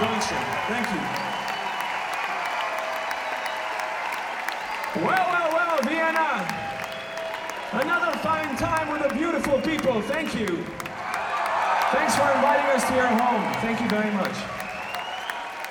Thank you. Well, well, well, Vienna. Another fine time with the beautiful people. Thank you. Thanks for inviting us to your home. Thank you very much.